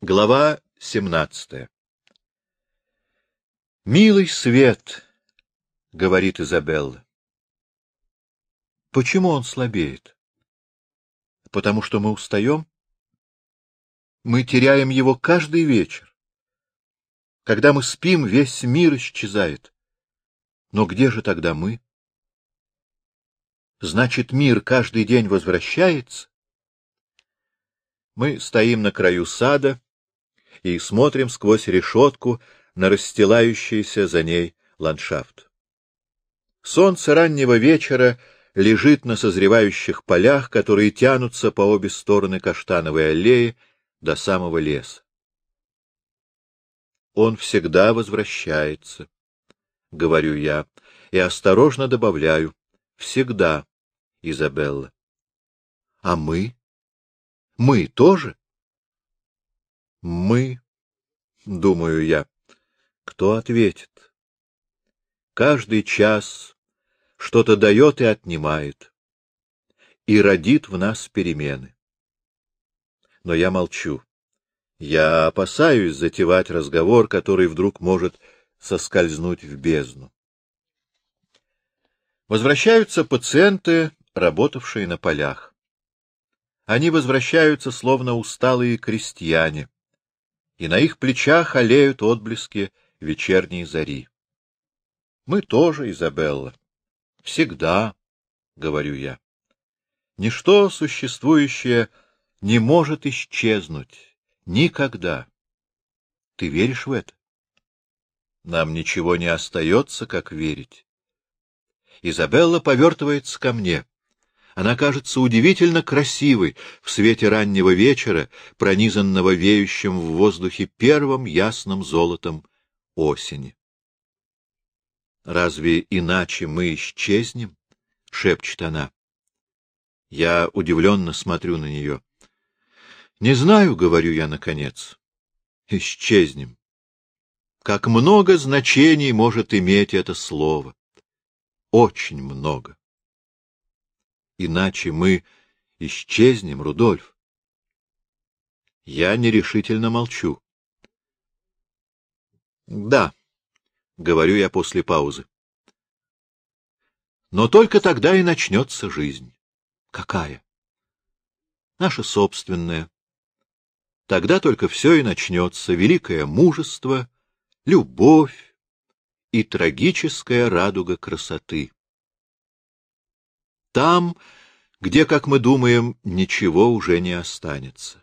Глава 17 «Милый свет», — говорит Изабелла. Почему он слабеет? Потому что мы устаем? Мы теряем его каждый вечер. Когда мы спим, весь мир исчезает. Но где же тогда мы? Значит, мир каждый день возвращается? Мы стоим на краю сада, и смотрим сквозь решетку на расстилающийся за ней ландшафт. Солнце раннего вечера лежит на созревающих полях, которые тянутся по обе стороны каштановой аллеи до самого леса. Он всегда возвращается, — говорю я, и осторожно добавляю, — всегда, Изабелла. А мы? Мы тоже? Мы, думаю я, кто ответит? Каждый час что-то дает и отнимает, и родит в нас перемены. Но я молчу. Я опасаюсь затевать разговор, который вдруг может соскользнуть в бездну. Возвращаются пациенты, работавшие на полях. Они возвращаются, словно усталые крестьяне, и на их плечах олеют отблески вечерней зари. Мы тоже, Изабелла. Всегда, — говорю я. Ничто существующее не может исчезнуть. Никогда. Ты веришь в это? Нам ничего не остается, как верить. Изабелла повертывается ко мне. Она кажется удивительно красивой в свете раннего вечера, пронизанного веющим в воздухе первым ясным золотом осени. «Разве иначе мы исчезнем?» — шепчет она. Я удивленно смотрю на нее. «Не знаю», — говорю я наконец. «Исчезнем». Как много значений может иметь это слово. Очень много. Иначе мы исчезнем, Рудольф. Я нерешительно молчу. Да, говорю я после паузы. Но только тогда и начнется жизнь. Какая? Наша собственная. Тогда только все и начнется, великое мужество, любовь и трагическая радуга красоты там, где, как мы думаем, ничего уже не останется.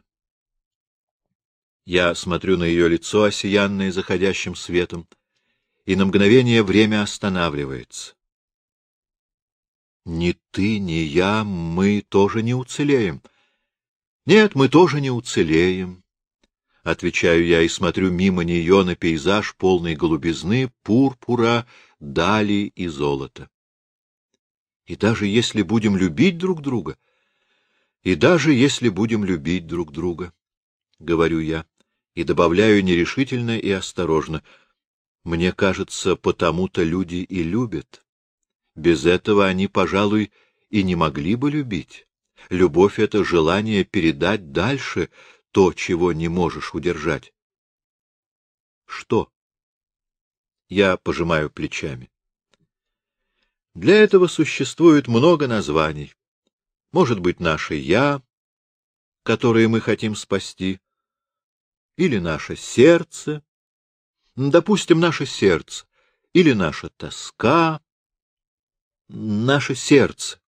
Я смотрю на ее лицо, осиянное заходящим светом, и на мгновение время останавливается. Ни ты, ни я, мы тоже не уцелеем. Нет, мы тоже не уцелеем. Отвечаю я и смотрю мимо нее на пейзаж полный голубизны, пурпура, дали и золота. И даже если будем любить друг друга, и даже если будем любить друг друга, — говорю я, и добавляю нерешительно и осторожно, — мне кажется, потому-то люди и любят. Без этого они, пожалуй, и не могли бы любить. Любовь — это желание передать дальше то, чего не можешь удержать. Что? Я пожимаю плечами. Для этого существует много названий. Может быть, наше «я», которое мы хотим спасти, или наше сердце, допустим, наше сердце, или наша тоска, наше сердце.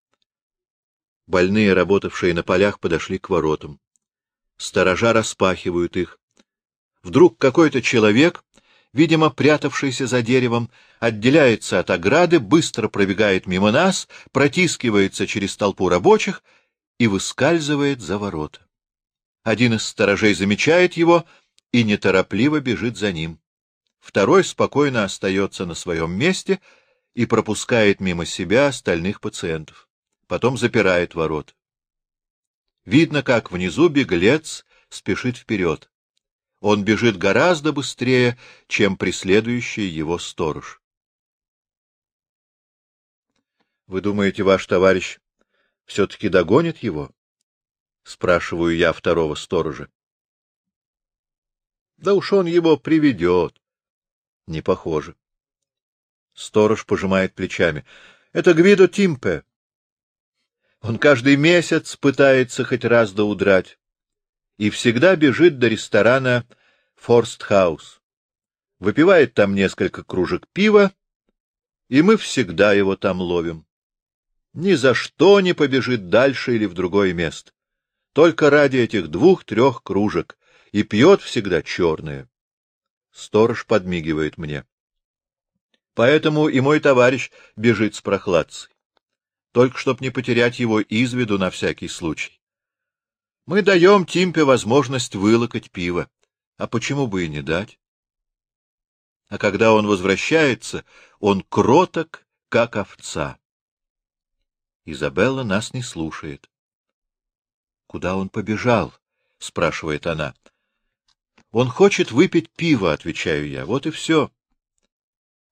Больные, работавшие на полях, подошли к воротам. Сторожа распахивают их. Вдруг какой-то человек видимо, прятавшийся за деревом, отделяется от ограды, быстро пробегает мимо нас, протискивается через толпу рабочих и выскальзывает за ворота. Один из сторожей замечает его и неторопливо бежит за ним. Второй спокойно остается на своем месте и пропускает мимо себя остальных пациентов. Потом запирает ворот. Видно, как внизу беглец спешит вперед. Он бежит гораздо быстрее, чем преследующий его сторож. — Вы думаете, ваш товарищ все-таки догонит его? — спрашиваю я второго сторожа. Да уж он его приведет. Не похоже. Сторож пожимает плечами. Это Гвидо Тимпе. Он каждый месяц пытается хоть раз да удрать. И всегда бежит до ресторана Форстхаус. Выпивает там несколько кружек пива, и мы всегда его там ловим. Ни за что не побежит дальше или в другое место. Только ради этих двух-трех кружек. И пьет всегда черное. Сторож подмигивает мне. Поэтому и мой товарищ бежит с прохладцей. Только чтоб не потерять его из виду на всякий случай. Мы даем Тимпе возможность вылокать пиво. А почему бы и не дать? А когда он возвращается, он кроток, как овца. Изабелла нас не слушает. — Куда он побежал? — спрашивает она. — Он хочет выпить пиво, — отвечаю я. Вот и все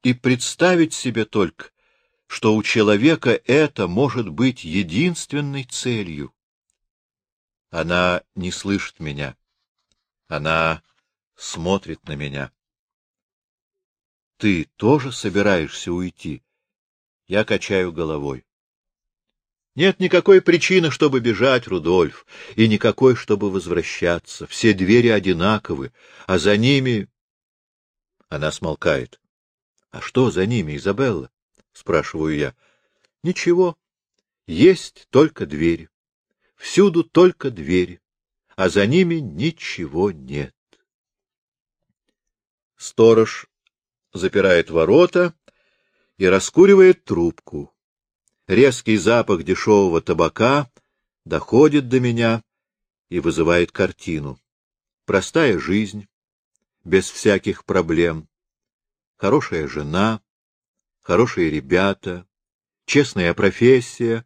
и представить себе только, что у человека это может быть единственной целью. Она не слышит меня. Она смотрит на меня. Ты тоже собираешься уйти? Я качаю головой. Нет никакой причины, чтобы бежать, Рудольф, и никакой, чтобы возвращаться. Все двери одинаковы, а за ними... Она смолкает. А что за ними, Изабелла? — спрашиваю я. — Ничего. Есть только двери. Всюду только двери, а за ними ничего нет. Сторож запирает ворота и раскуривает трубку. Резкий запах дешевого табака доходит до меня и вызывает картину. Простая жизнь, без всяких проблем, хорошая жена, хорошие ребята, честная профессия,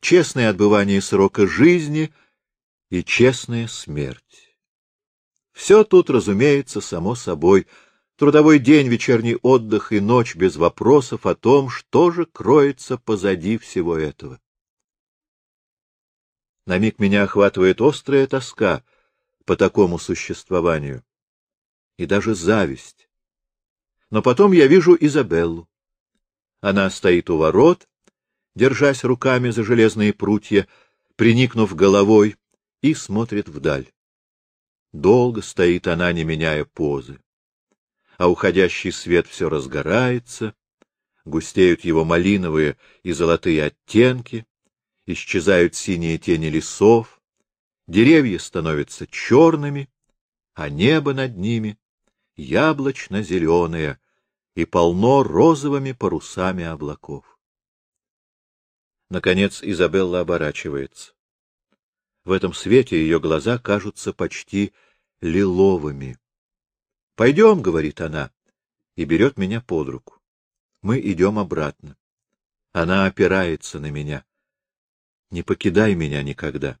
честное отбывание срока жизни и честная смерть. Все тут, разумеется, само собой. Трудовой день, вечерний отдых и ночь без вопросов о том, что же кроется позади всего этого. На миг меня охватывает острая тоска по такому существованию и даже зависть но потом я вижу Изабеллу. Она стоит у ворот, держась руками за железные прутья, приникнув головой, и смотрит вдаль. Долго стоит она, не меняя позы. А уходящий свет все разгорается, густеют его малиновые и золотые оттенки, исчезают синие тени лесов, деревья становятся черными, а небо над ними яблочно-зеленое и полно розовыми парусами облаков. Наконец Изабелла оборачивается. В этом свете ее глаза кажутся почти лиловыми. — Пойдем, — говорит она, и берет меня под руку. Мы идем обратно. Она опирается на меня. — Не покидай меня никогда.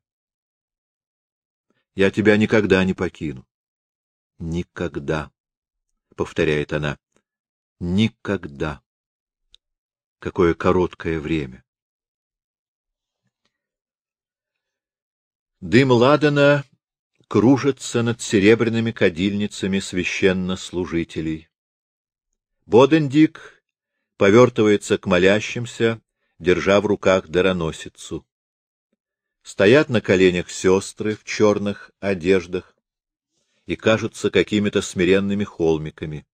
— Я тебя никогда не покину. — Никогда повторяет она. Никогда. Какое короткое время. Дым ладана кружится над серебряными кадильницами священнослужителей. Бодендик повертывается к молящимся, держа в руках дароносицу. Стоят на коленях сестры в черных одеждах, и кажутся какими-то смиренными холмиками.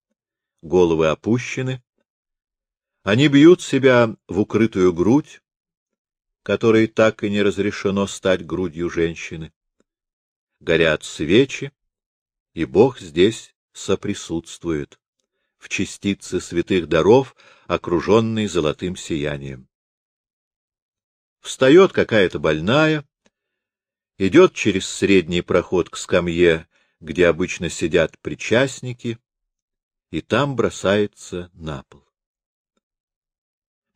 Головы опущены. Они бьют себя в укрытую грудь, которой так и не разрешено стать грудью женщины. Горят свечи, и Бог здесь соприсутствует, в частице святых даров, окруженной золотым сиянием. Встает какая-то больная, идет через средний проход к скамье где обычно сидят причастники, и там бросается на пол.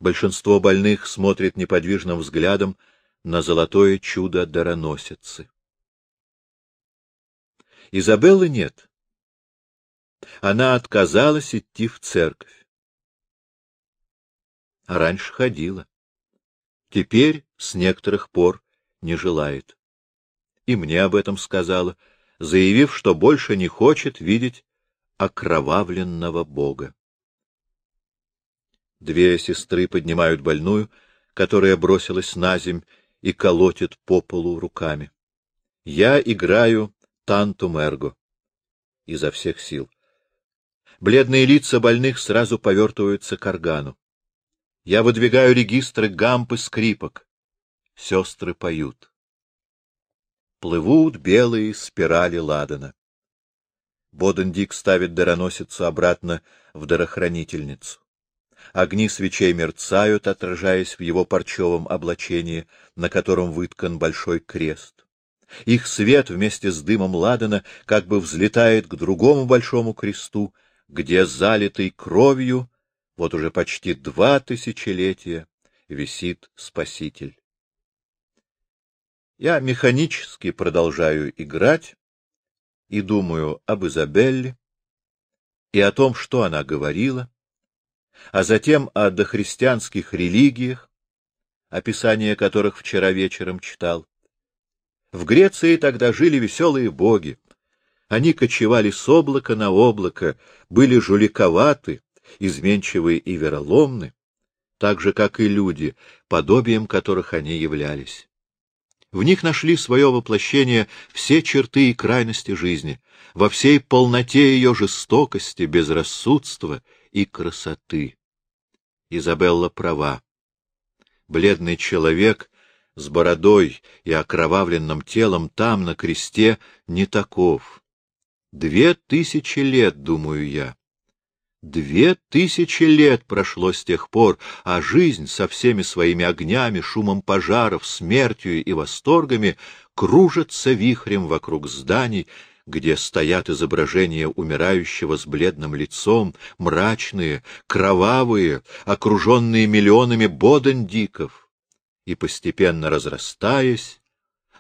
Большинство больных смотрит неподвижным взглядом на золотое чудо дароносицы. Изабеллы нет. Она отказалась идти в церковь. А раньше ходила. Теперь с некоторых пор не желает. И мне об этом сказала, заявив, что больше не хочет видеть окровавленного бога. Две сестры поднимают больную, которая бросилась на земь и колотит по полу руками. Я играю танту мерго изо всех сил. Бледные лица больных сразу повертываются к органу. Я выдвигаю регистры гамп и скрипок. Сестры поют. Плывут белые спирали ладана. Бодендик ставит дароносицу обратно в дарохранительницу. Огни свечей мерцают, отражаясь в его парчевом облачении, на котором выткан большой крест. Их свет вместе с дымом ладана как бы взлетает к другому большому кресту, где, залитый кровью, вот уже почти два тысячелетия, висит Спаситель. Я механически продолжаю играть и думаю об Изабелле и о том, что она говорила, а затем о дохристианских религиях, описание которых вчера вечером читал. В Греции тогда жили веселые боги. Они кочевали с облака на облако, были жуликоваты, изменчивы и вероломны, так же, как и люди, подобием которых они являлись. В них нашли свое воплощение все черты и крайности жизни, во всей полноте ее жестокости, безрассудства и красоты. Изабелла права. Бледный человек с бородой и окровавленным телом там, на кресте, не таков. Две тысячи лет, думаю я. Две тысячи лет прошло с тех пор, а жизнь со всеми своими огнями, шумом пожаров, смертью и восторгами кружится вихрем вокруг зданий, где стоят изображения умирающего с бледным лицом, мрачные, кровавые, окруженные миллионами бодендиков. И, постепенно разрастаясь,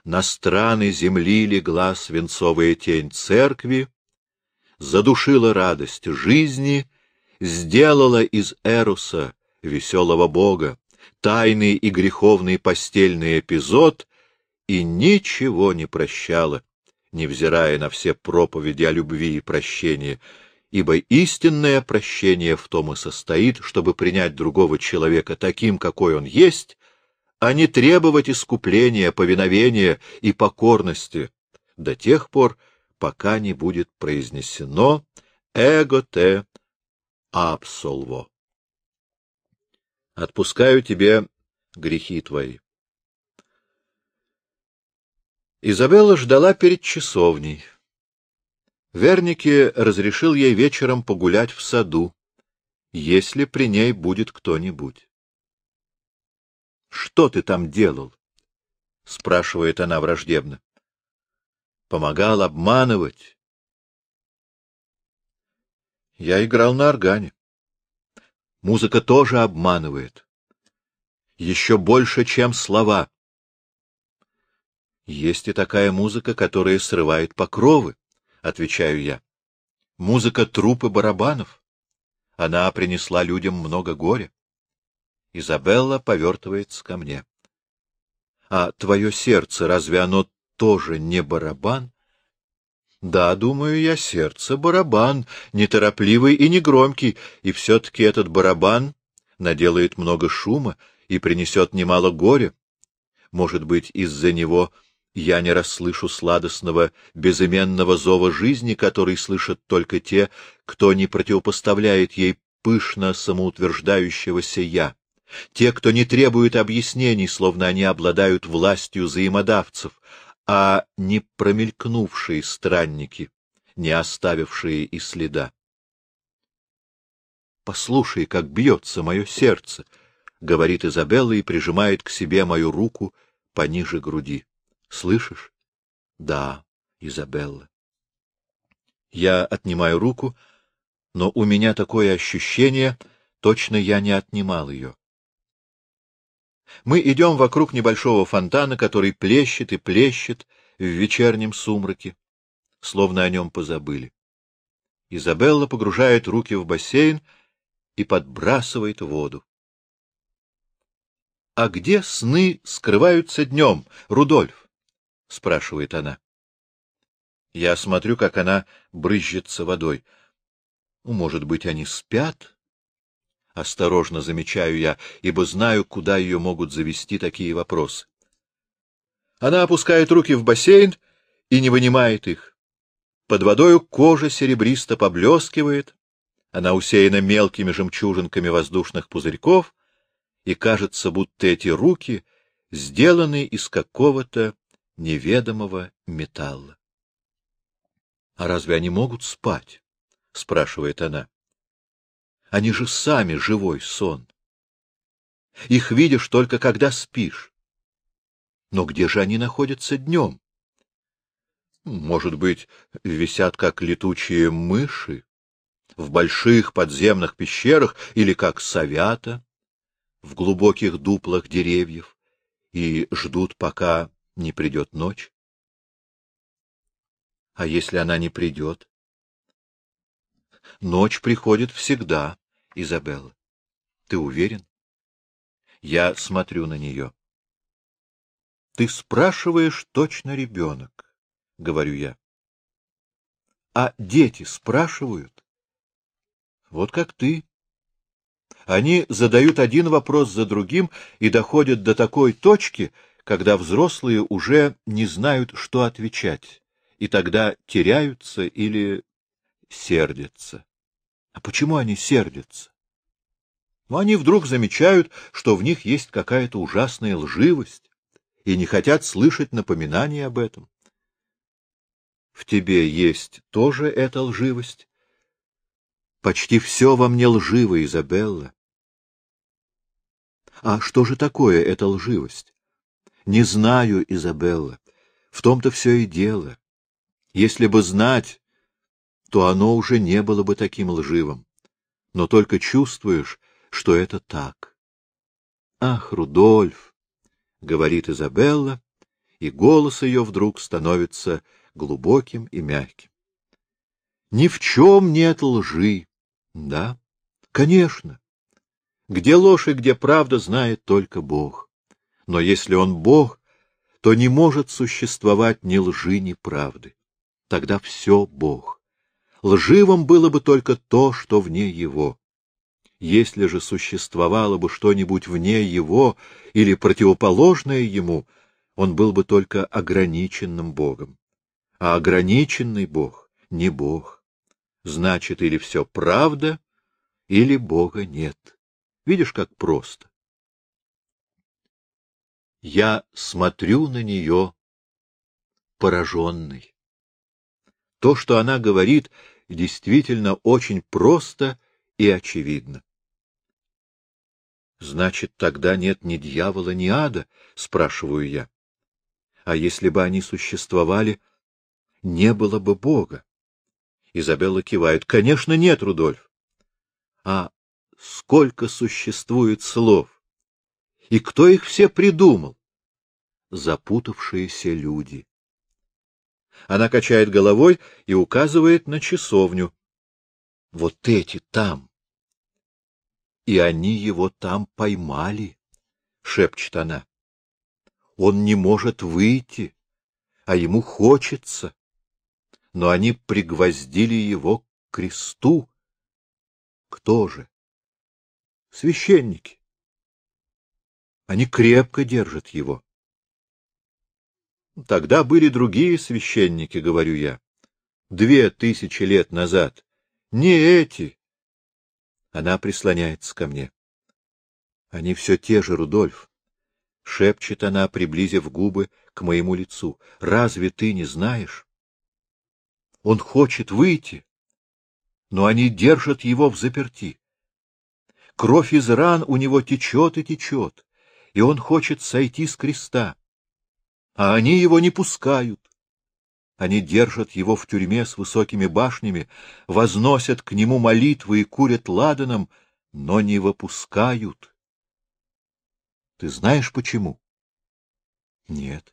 на страны земли легла свинцовая тень церкви, задушила радость жизни, сделала из Эруса, веселого бога, тайный и греховный постельный эпизод и ничего не прощала, невзирая на все проповеди о любви и прощении, ибо истинное прощение в том и состоит, чтобы принять другого человека таким, какой он есть, а не требовать искупления, повиновения и покорности до тех пор, пока не будет произнесено «эго те абсолво». Отпускаю тебе грехи твои. Изабелла ждала перед часовней. Вернике разрешил ей вечером погулять в саду, если при ней будет кто-нибудь. — Что ты там делал? — спрашивает она враждебно. — Помогал обманывать. Я играл на органе. Музыка тоже обманывает. Еще больше, чем слова. Есть и такая музыка, которая срывает покровы, — отвечаю я. Музыка труп и барабанов. Она принесла людям много горя. Изабелла повертывается ко мне. — А твое сердце, разве оно тоже не барабан? — Да, думаю я, сердце — барабан, неторопливый и негромкий, и все-таки этот барабан наделает много шума и принесет немало горя. Может быть, из-за него я не расслышу сладостного, безыменного зова жизни, который слышат только те, кто не противопоставляет ей пышно самоутверждающегося «я», те, кто не требует объяснений, словно они обладают властью взаимодавцев, а не промелькнувшие странники, не оставившие и следа. «Послушай, как бьется мое сердце», — говорит Изабелла и прижимает к себе мою руку пониже груди. Слышишь? Да, Изабелла. Я отнимаю руку, но у меня такое ощущение, точно я не отнимал ее. Мы идем вокруг небольшого фонтана, который плещет и плещет в вечернем сумраке, словно о нем позабыли. Изабелла погружает руки в бассейн и подбрасывает воду. — А где сны скрываются днем, Рудольф? — спрашивает она. Я смотрю, как она брызжется водой. Ну, может быть, они спят? Осторожно замечаю я, ибо знаю, куда ее могут завести такие вопросы. Она опускает руки в бассейн и не вынимает их. Под водою кожа серебристо поблескивает, она усеяна мелкими жемчужинками воздушных пузырьков, и кажется, будто эти руки сделаны из какого-то неведомого металла. — А разве они могут спать? — спрашивает она. — Они же сами живой сон. Их видишь только когда спишь. Но где же они находятся днем? Может быть, висят как летучие мыши в больших подземных пещерах или как совята в глубоких дуплах деревьев и ждут, пока не придет ночь? А если она не придет? Ночь приходит всегда, Изабелла. Ты уверен? Я смотрю на нее. Ты спрашиваешь точно ребенок, говорю я. А дети спрашивают? Вот как ты. Они задают один вопрос за другим и доходят до такой точки, когда взрослые уже не знают, что отвечать, и тогда теряются или сердятся. А почему они сердятся? Ну, они вдруг замечают, что в них есть какая-то ужасная лживость, и не хотят слышать напоминания об этом. В тебе есть тоже эта лживость? Почти все во мне лживо, Изабелла. А что же такое эта лживость? Не знаю, Изабелла. В том-то все и дело. Если бы знать, то оно уже не было бы таким лживым. Но только чувствуешь, что это так. Ах, Рудольф, — говорит Изабелла, и голос ее вдруг становится глубоким и мягким. Ни в чем нет лжи. Да, конечно. Где ложь и где правда знает только Бог. Но если Он Бог, то не может существовать ни лжи, ни правды. Тогда все Бог. Лживым было бы только то, что вне Его. Если же существовало бы что-нибудь вне Его или противоположное Ему, Он был бы только ограниченным Богом. А ограниченный Бог не Бог. Значит, или все правда, или Бога нет. Видишь, как просто. Я смотрю на нее пораженный. То, что она говорит, действительно очень просто и очевидно. Значит, тогда нет ни дьявола, ни ада, спрашиваю я. А если бы они существовали, не было бы Бога. Изабелла кивает. Конечно, нет, Рудольф. А сколько существует слов! И кто их все придумал? Запутавшиеся люди. Она качает головой и указывает на часовню. Вот эти там. И они его там поймали, — шепчет она. Он не может выйти, а ему хочется. Но они пригвоздили его к кресту. Кто же? священники. Они крепко держат его. Тогда были другие священники, говорю я. Две тысячи лет назад. Не эти. Она прислоняется ко мне. Они все те же, Рудольф. Шепчет она, приблизив губы к моему лицу. Разве ты не знаешь? Он хочет выйти, но они держат его в заперти. Кровь из ран у него течет и течет, и он хочет сойти с креста. А они его не пускают. Они держат его в тюрьме с высокими башнями, возносят к нему молитвы и курят ладаном, но не выпускают. Ты знаешь почему? Нет.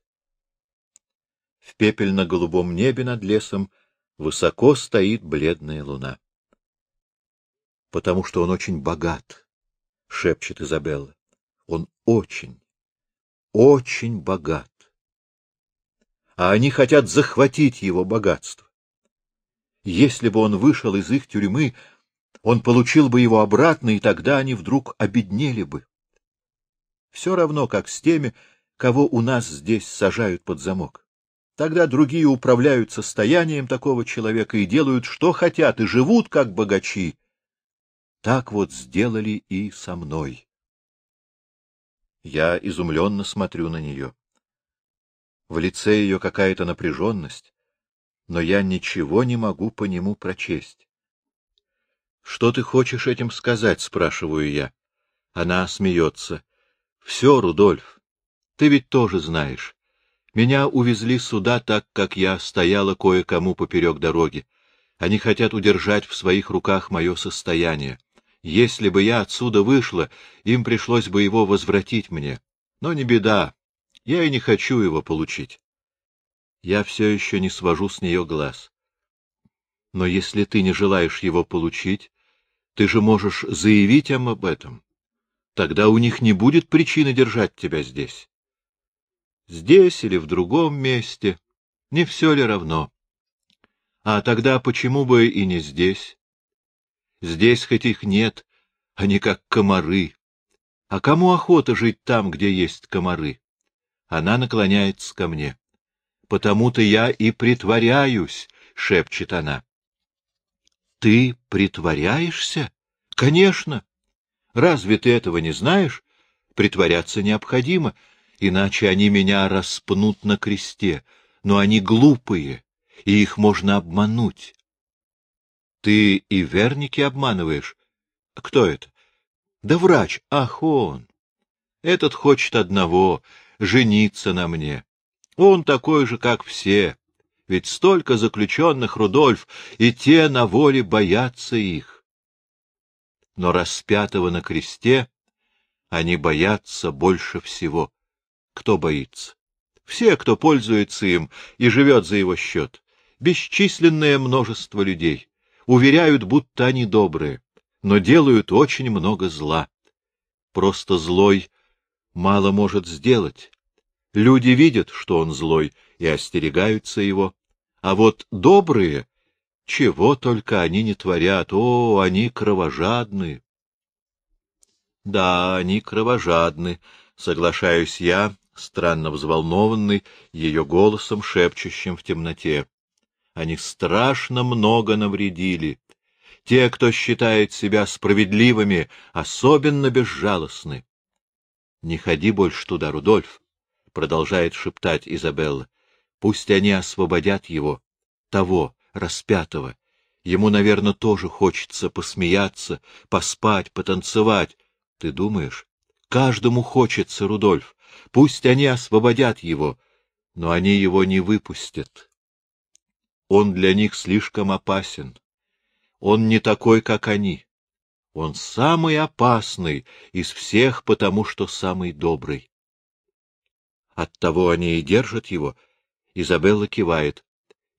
В пепельно-голубом небе над лесом высоко стоит бледная луна потому что он очень богат, — шепчет Изабелла. Он очень, очень богат. а они хотят захватить его богатство. Если бы он вышел из их тюрьмы, он получил бы его обратно, и тогда они вдруг обеднели бы. Все равно, как с теми, кого у нас здесь сажают под замок. Тогда другие управляют состоянием такого человека и делают, что хотят, и живут, как богачи. Так вот сделали и со мной. Я изумленно смотрю на нее. В лице ее какая-то напряженность, но я ничего не могу по нему прочесть. — Что ты хочешь этим сказать? — спрашиваю я. Она смеется. — Все, Рудольф, ты ведь тоже знаешь. Меня увезли сюда так, как я стояла кое-кому поперек дороги. Они хотят удержать в своих руках мое состояние. Если бы я отсюда вышла, им пришлось бы его возвратить мне. Но не беда, я и не хочу его получить. Я все еще не свожу с нее глаз. Но если ты не желаешь его получить, ты же можешь заявить им об этом. Тогда у них не будет причины держать тебя здесь. Здесь или в другом месте, не все ли равно? А тогда почему бы и не здесь? Здесь хоть их нет, они как комары. А кому охота жить там, где есть комары? Она наклоняется ко мне. Потому-то я и притворяюсь, — шепчет она. — Ты притворяешься? — Конечно. Разве ты этого не знаешь? Притворяться необходимо, иначе они меня распнут на кресте, но они глупые, и их можно обмануть. Ты и верники обманываешь? Кто это? Да врач, ах он. Этот хочет одного — жениться на мне. Он такой же, как все. Ведь столько заключенных, Рудольф, и те на воле боятся их. Но распятого на кресте они боятся больше всего. Кто боится? Все, кто пользуется им и живет за его счет. Бесчисленное множество людей. Уверяют, будто они добрые, но делают очень много зла. Просто злой мало может сделать. Люди видят, что он злой, и остерегаются его. А вот добрые, чего только они не творят, о, они кровожадны. Да, они кровожадны, соглашаюсь я, странно взволнованный ее голосом, шепчущим в темноте. Они страшно много навредили. Те, кто считает себя справедливыми, особенно безжалостны. Не ходи больше туда, Рудольф, — продолжает шептать Изабелла. Пусть они освободят его, того, распятого. Ему, наверное, тоже хочется посмеяться, поспать, потанцевать. Ты думаешь? Каждому хочется, Рудольф. Пусть они освободят его, но они его не выпустят. Он для них слишком опасен. Он не такой, как они. Он самый опасный из всех, потому что самый добрый. Оттого они и держат его. Изабелла кивает.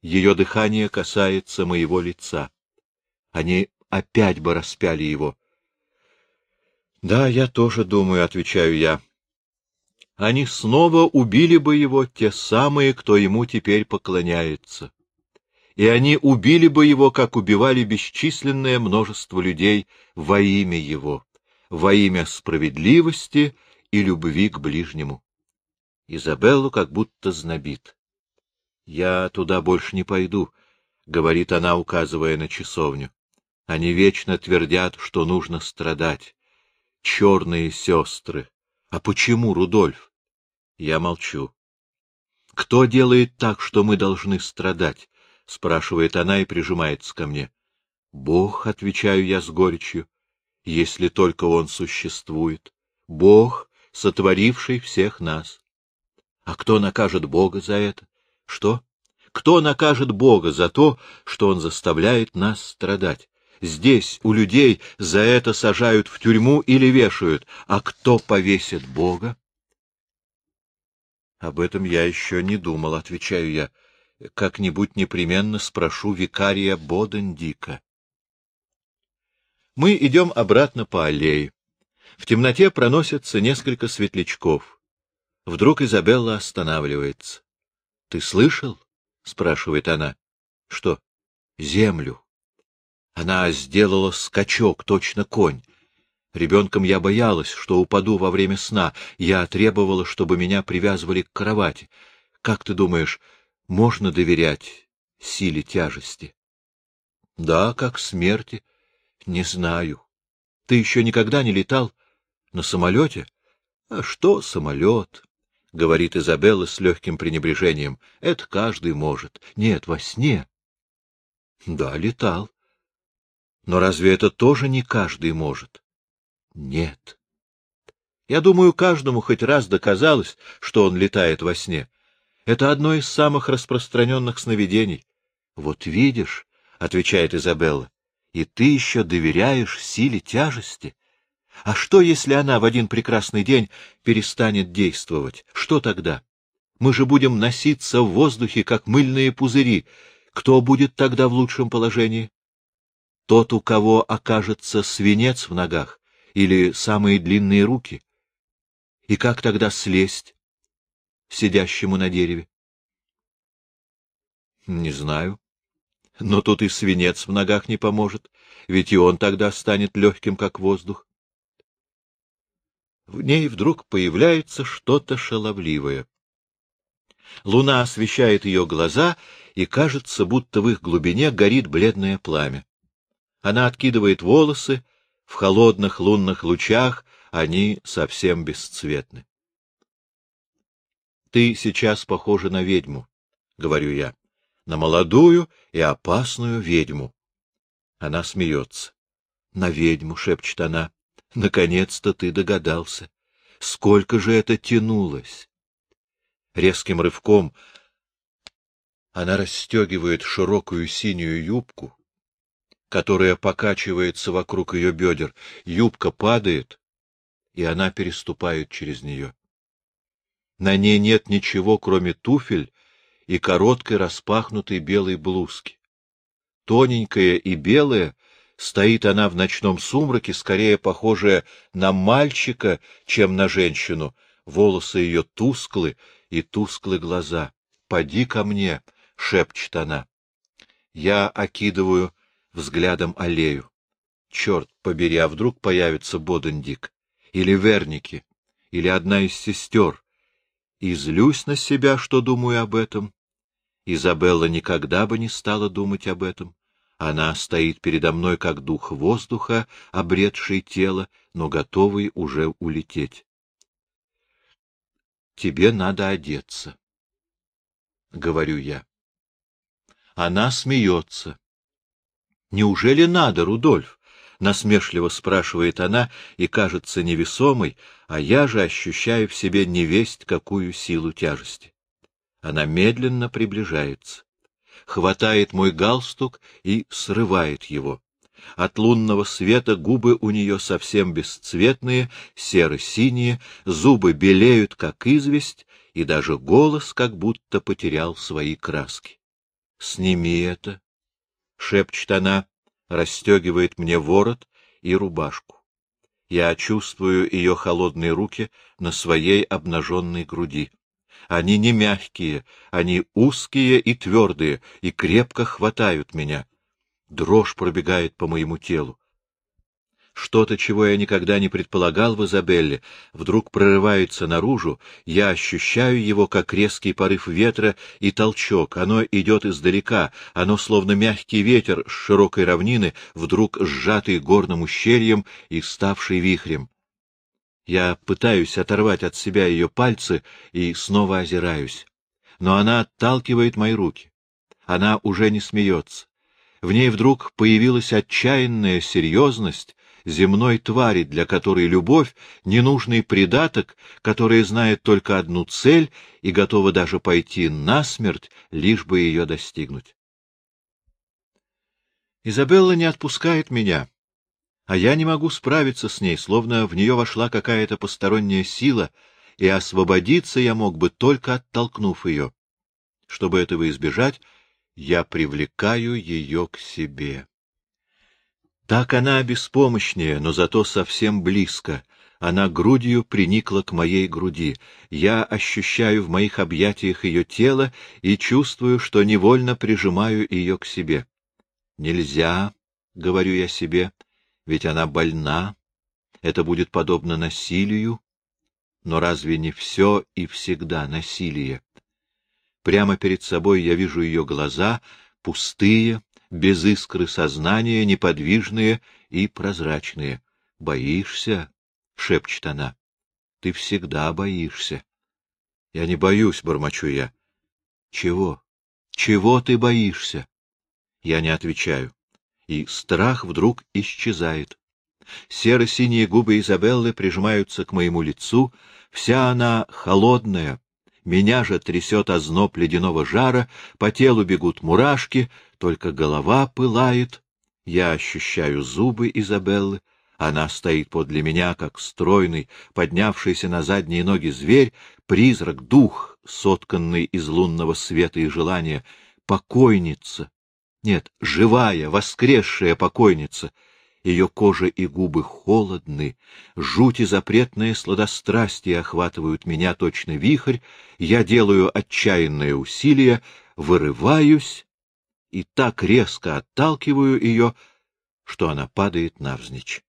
Ее дыхание касается моего лица. Они опять бы распяли его. — Да, я тоже думаю, — отвечаю я. Они снова убили бы его, те самые, кто ему теперь поклоняется и они убили бы его, как убивали бесчисленное множество людей во имя его, во имя справедливости и любви к ближнему. Изабеллу как будто знобит. — Я туда больше не пойду, — говорит она, указывая на часовню. Они вечно твердят, что нужно страдать. Черные сестры. А почему, Рудольф? Я молчу. Кто делает так, что мы должны страдать? — спрашивает она и прижимается ко мне. — Бог, — отвечаю я с горечью, — если только Он существует. Бог, сотворивший всех нас. А кто накажет Бога за это? Что? Кто накажет Бога за то, что Он заставляет нас страдать? Здесь у людей за это сажают в тюрьму или вешают, а кто повесит Бога? — Об этом я еще не думал, — отвечаю я как-нибудь непременно спрошу викария Бодендика. Мы идем обратно по аллее. В темноте проносятся несколько светлячков. Вдруг Изабелла останавливается. — Ты слышал? — спрашивает она. — Что? — Землю. Она сделала скачок, точно конь. Ребенком я боялась, что упаду во время сна. Я требовала, чтобы меня привязывали к кровати. Как ты думаешь, можно доверять силе тяжести? — Да, как смерти. Не знаю. Ты еще никогда не летал на самолете? — А что самолет? — говорит Изабелла с легким пренебрежением. — Это каждый может. Нет, во сне. — Да, летал. Но разве это тоже не каждый может? Нет. Я думаю, каждому хоть раз доказалось, что он летает во сне. Это одно из самых распространенных сновидений. — Вот видишь, — отвечает Изабелла, — и ты еще доверяешь силе тяжести. А что, если она в один прекрасный день перестанет действовать? Что тогда? Мы же будем носиться в воздухе, как мыльные пузыри. Кто будет тогда в лучшем положении? Тот, у кого окажется свинец в ногах или самые длинные руки? И как тогда слезть сидящему на дереве? Не знаю. Но тут и свинец в ногах не поможет, ведь и он тогда станет легким, как воздух. В ней вдруг появляется что-то шаловливое. Луна освещает ее глаза, и кажется, будто в их глубине горит бледное пламя. Она откидывает волосы, в холодных лунных лучах они совсем бесцветны. — Ты сейчас похожа на ведьму, — говорю я, — на молодую и опасную ведьму. Она смеется. — На ведьму, — шепчет она, — наконец-то ты догадался. Сколько же это тянулось! Резким рывком она расстегивает широкую синюю юбку, которая покачивается вокруг ее бедер. Юбка падает, и она переступает через нее. На ней нет ничего, кроме туфель и короткой распахнутой белой блузки. Тоненькая и белая, стоит она в ночном сумраке, скорее похожая на мальчика, чем на женщину. Волосы ее тусклы и тусклы глаза. — Поди ко мне, — шепчет она. Я окидываю взглядом аллею. Черт побери, а вдруг появится Бодендик? Или Верники? Или одна из сестер? И злюсь на себя, что думаю об этом. Изабелла никогда бы не стала думать об этом. Она стоит передо мной, как дух воздуха, обретший тело, но готовый уже улететь. Тебе надо одеться, — говорю я. Она смеется. Неужели надо, Рудольф? — насмешливо спрашивает она и кажется невесомой, а я же ощущаю в себе невесть какую силу тяжести. Она медленно приближается, хватает мой галстук и срывает его. От лунного света губы у нее совсем бесцветные, серо-синие, зубы белеют, как известь, и даже голос как будто потерял свои краски. — Сними это, — шепчет она, расстегивает мне ворот и рубашку. Я чувствую ее холодные руки на своей обнаженной груди. Они не мягкие, они узкие и твердые, и крепко хватают меня. Дрожь пробегает по моему телу. Что-то, чего я никогда не предполагал в Изабелле, вдруг прорывается наружу, я ощущаю его как резкий порыв ветра и толчок. Оно идет издалека, оно словно мягкий ветер с широкой равнины, вдруг сжатый горным ущельем и ставший вихрем. Я пытаюсь оторвать от себя ее пальцы и снова озираюсь. Но она отталкивает мои руки. Она уже не смеется. В ней вдруг появилась отчаянная серьезность, земной твари, для которой любовь — ненужный придаток, которая знает только одну цель и готова даже пойти на смерть, лишь бы ее достигнуть. Изабелла не отпускает меня, а я не могу справиться с ней, словно в нее вошла какая-то посторонняя сила, и освободиться я мог бы, только оттолкнув ее. Чтобы этого избежать, я привлекаю ее к себе. Так она беспомощнее, но зато совсем близко, Она грудью приникла к моей груди. Я ощущаю в моих объятиях ее тело и чувствую, что невольно прижимаю ее к себе. Нельзя, — говорю я себе, — ведь она больна. Это будет подобно насилию. Но разве не все и всегда насилие? Прямо перед собой я вижу ее глаза, пустые, без искры сознания, неподвижные и прозрачные. Боишься? — шепчет она. — Ты всегда боишься. — Я не боюсь, — бормочу я. — Чего? Чего ты боишься? Я не отвечаю. И страх вдруг исчезает. Серо-синие губы Изабеллы прижимаются к моему лицу, вся она холодная, меня же трясет озноб ледяного жара, по телу бегут мурашки, только голова пылает. Я ощущаю зубы Изабеллы, она стоит подле меня, как стройный, поднявшийся на задние ноги зверь, призрак, дух, сотканный из лунного света и желания, покойница. Нет, живая, воскресшая покойница. Ее кожа и губы холодны, жуть и запретное сладострастие охватывают меня точно вихрь, я делаю отчаянное усилие, вырываюсь и так резко отталкиваю ее, что она падает навзничь.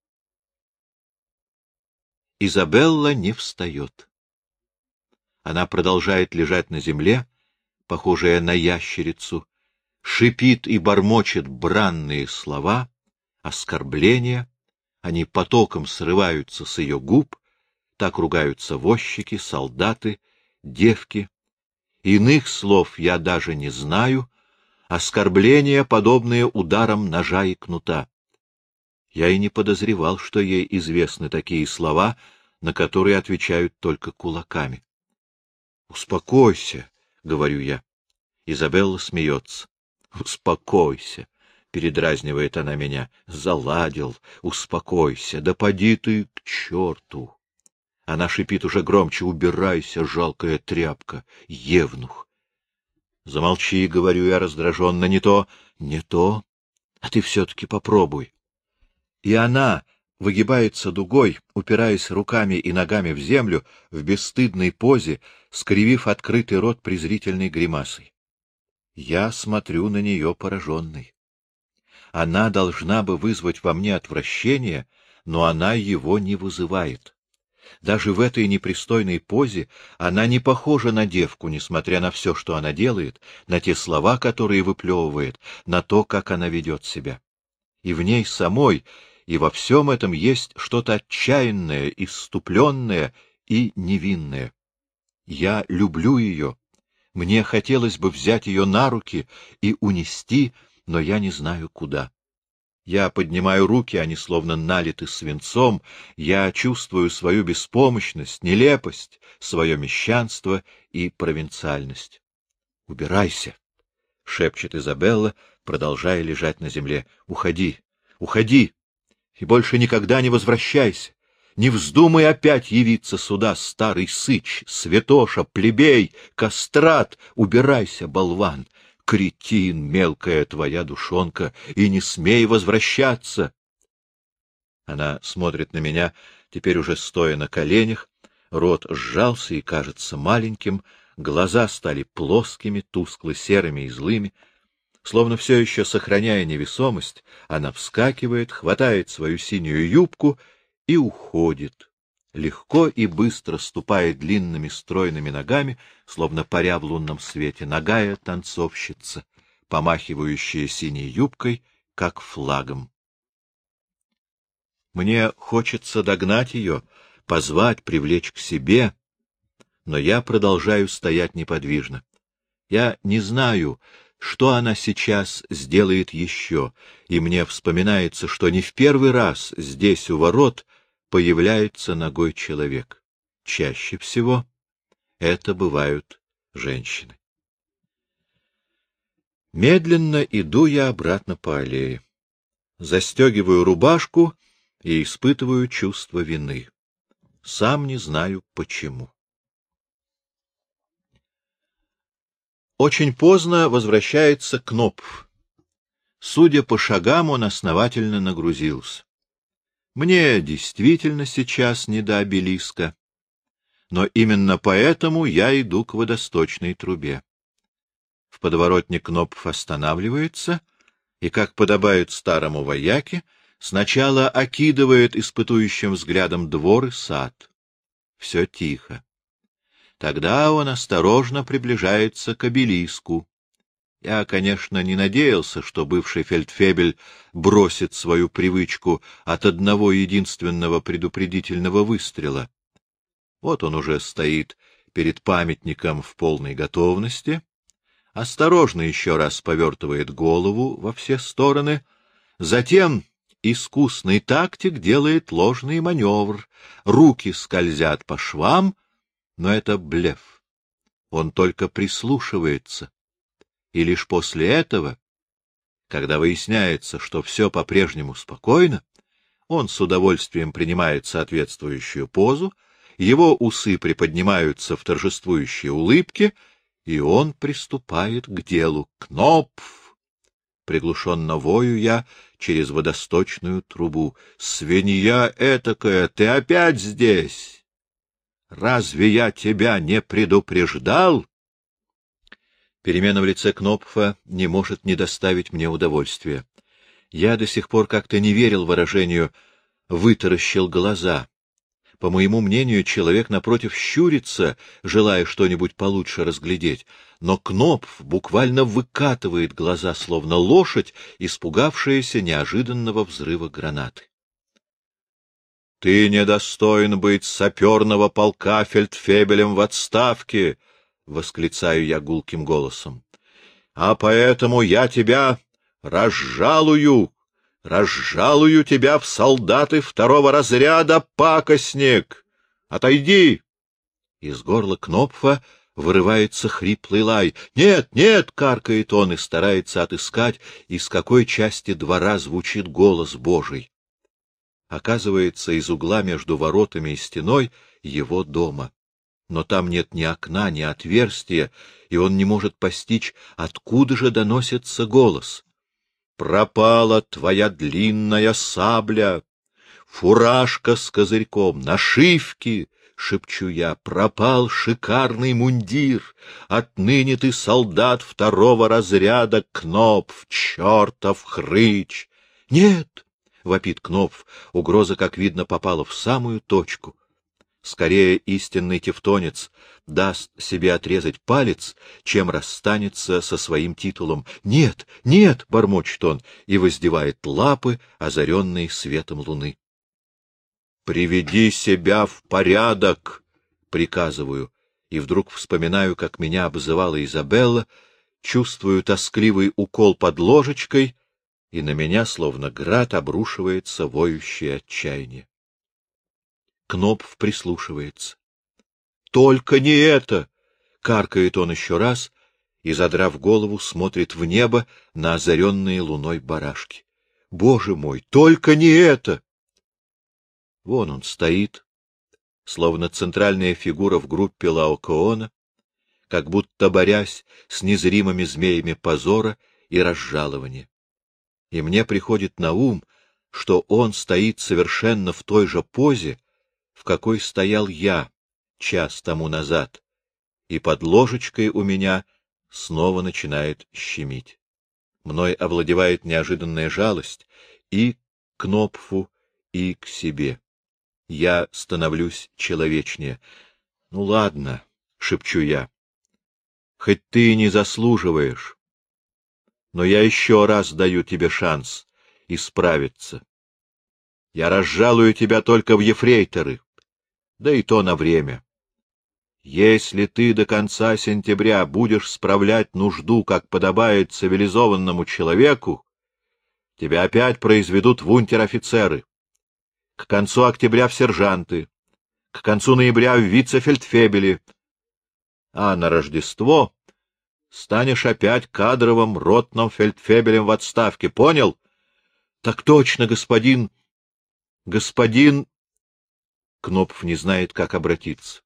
Изабелла не встает. Она продолжает лежать на земле, похожая на ящерицу, шипит и бормочет бранные слова, оскорбления, они потоком срываются с ее губ, так ругаются возчики, солдаты, девки. Иных слов я даже не знаю, оскорбления, подобные ударам ножа и кнута. Я и не подозревал, что ей известны такие слова, на которые отвечают только кулаками. — Успокойся, — говорю я. Изабелла смеется. — Успокойся, — передразнивает она меня. — Заладил, успокойся, да поди ты к черту. Она шипит уже громче. — Убирайся, жалкая тряпка, евнух. — Замолчи, — говорю я раздраженно, — не то, не то. А ты все-таки попробуй и она выгибается дугой, упираясь руками и ногами в землю, в бесстыдной позе, скривив открытый рот презрительной гримасой. Я смотрю на нее пораженный. Она должна бы вызвать во мне отвращение, но она его не вызывает. Даже в этой непристойной позе она не похожа на девку, несмотря на все, что она делает, на те слова, которые выплевывает, на то, как она ведет себя. И в ней самой и во всем этом есть что-то отчаянное, иступленное и невинное. Я люблю ее. Мне хотелось бы взять ее на руки и унести, но я не знаю куда. Я поднимаю руки, они словно налиты свинцом, я чувствую свою беспомощность, нелепость, свое мещанство и провинциальность. — Убирайся! — шепчет Изабелла, продолжая лежать на земле. — Уходи! Уходи! и больше никогда не возвращайся. Не вздумай опять явиться сюда, старый сыч, святоша, плебей, кастрат, убирайся, болван, кретин, мелкая твоя душонка, и не смей возвращаться. Она смотрит на меня, теперь уже стоя на коленях, рот сжался и кажется маленьким, глаза стали плоскими, тускло-серыми и злыми, Словно все еще сохраняя невесомость, она вскакивает, хватает свою синюю юбку и уходит, легко и быстро ступая длинными стройными ногами, словно паря в лунном свете, ногая танцовщица, помахивающая синей юбкой, как флагом. Мне хочется догнать ее, позвать, привлечь к себе, но я продолжаю стоять неподвижно. Я не знаю, что она сейчас сделает еще, и мне вспоминается, что не в первый раз здесь у ворот появляется ногой человек. Чаще всего это бывают женщины. Медленно иду я обратно по аллее. Застегиваю рубашку и испытываю чувство вины. Сам не знаю почему. Очень поздно возвращается Кнопф. Судя по шагам, он основательно нагрузился. Мне действительно сейчас не до обелиска, но именно поэтому я иду к водосточной трубе. В подворотне Кнопф останавливается и, как подобает старому вояке, сначала окидывает испытующим взглядом двор и сад. Все тихо. Тогда он осторожно приближается к обелиску. Я, конечно, не надеялся, что бывший фельдфебель бросит свою привычку от одного единственного предупредительного выстрела. Вот он уже стоит перед памятником в полной готовности, осторожно еще раз повертывает голову во все стороны, затем искусный тактик делает ложный маневр, руки скользят по швам, но это блеф. Он только прислушивается. И лишь после этого, когда выясняется, что все по-прежнему спокойно, он с удовольствием принимает соответствующую позу, его усы приподнимаются в торжествующей улыбке, и он приступает к делу. Кнопф! Приглушенно вою я через водосточную трубу. Свинья этакая, ты опять здесь! Разве я тебя не предупреждал? Перемена в лице Кнопфа не может не доставить мне удовольствия. Я до сих пор как-то не верил выражению «вытаращил глаза». По моему мнению, человек напротив щурится, желая что-нибудь получше разглядеть, но Кнопф буквально выкатывает глаза, словно лошадь, испугавшаяся неожиданного взрыва гранаты. — Ты недостоин быть саперного полка фельдфебелем в отставке! — восклицаю я гулким голосом. — А поэтому я тебя разжалую, разжалую тебя в солдаты второго разряда, пакостник! Отойди! Из горла Кнопфа вырывается хриплый лай. «Нет, нет!» — каркает он и старается отыскать, из какой части двора звучит голос Божий оказывается из угла между воротами и стеной его дома. Но там нет ни окна, ни отверстия, и он не может постичь, откуда же доносится голос. «Пропала твоя длинная сабля, фуражка с козырьком, нашивки!» — шепчу я, — пропал шикарный мундир. Отныне ты солдат второго разряда, Кнопф, чертов хрыч. Нет, вопит Кнопф. Угроза, как видно, попала в самую точку. Скорее истинный тевтонец даст себе отрезать палец, чем расстанется со своим титулом. «Нет, нет!» — бормочет он и воздевает лапы, озаренные светом луны. «Приведи себя в порядок!» — приказываю, и вдруг вспоминаю, как меня обзывала Изабелла, чувствую тоскливый укол под ложечкой — и на меня, словно град, обрушивается воющее отчаяние. Кнопф прислушивается. — Только не это! — каркает он еще раз и, задрав голову, смотрит в небо на озаренные луной барашки. — Боже мой, только не это! Вон он стоит, словно центральная фигура в группе Лаокоона, как будто борясь с незримыми змеями позора и разжалования и мне приходит на ум, что он стоит совершенно в той же позе, в какой стоял я час тому назад, и под ложечкой у меня снова начинает щемить. Мной овладевает неожиданная жалость и к Кнопфу, и к себе. Я становлюсь человечнее. — Ну ладно, — шепчу я, — хоть ты не заслуживаешь, но я еще раз даю тебе шанс исправиться. Я разжалую тебя только в ефрейторы, да и то на время. Если ты до конца сентября будешь справлять нужду, как подобает цивилизованному человеку, тебя опять произведут в унтер-офицеры, к концу октября в сержанты, к концу ноября в вице-фельдфебели, а на Рождество станешь опять кадровым ротным фельдфебелем в отставке. Понял? — Так точно, господин... Господин... Кнопф не знает, как обратиться.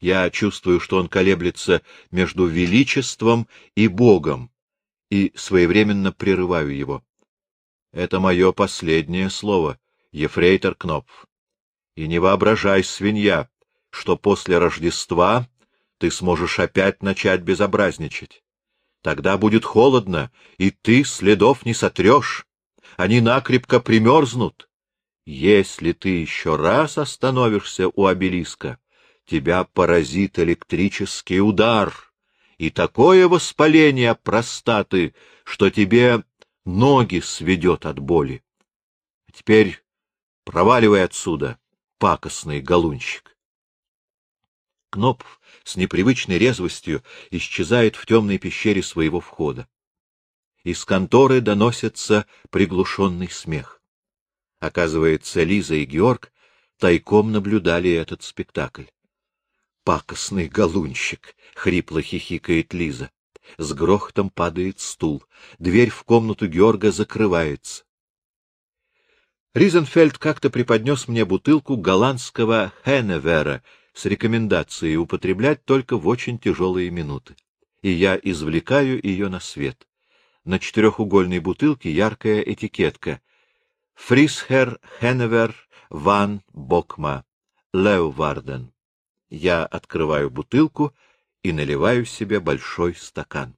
Я чувствую, что он колеблется между величеством и Богом, и своевременно прерываю его. Это мое последнее слово, ефрейтор Кнопф. И не воображай, свинья, что после Рождества ты сможешь опять начать безобразничать. Тогда будет холодно, и ты следов не сотрешь. Они накрепко примерзнут. Если ты еще раз остановишься у обелиска, тебя поразит электрический удар и такое воспаление простаты, что тебе ноги сведет от боли. А теперь проваливай отсюда, пакостный галунщик. Кнопф с непривычной резвостью исчезает в темной пещере своего входа. Из конторы доносится приглушенный смех. Оказывается, Лиза и Георг тайком наблюдали этот спектакль. «Пакостный галунщик!» — хрипло хихикает Лиза. С грохотом падает стул. Дверь в комнату Георга закрывается. Ризенфельд как-то преподнес мне бутылку голландского Хенневера с рекомендацией употреблять только в очень тяжелые минуты. И я извлекаю ее на свет. На четырехугольной бутылке яркая этикетка. Фрисхер Хенневер ван Бокма. Леуварден. Я открываю бутылку и наливаю себе большой стакан.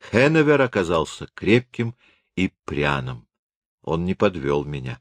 Хенневер оказался крепким и пряным. Он не подвел меня.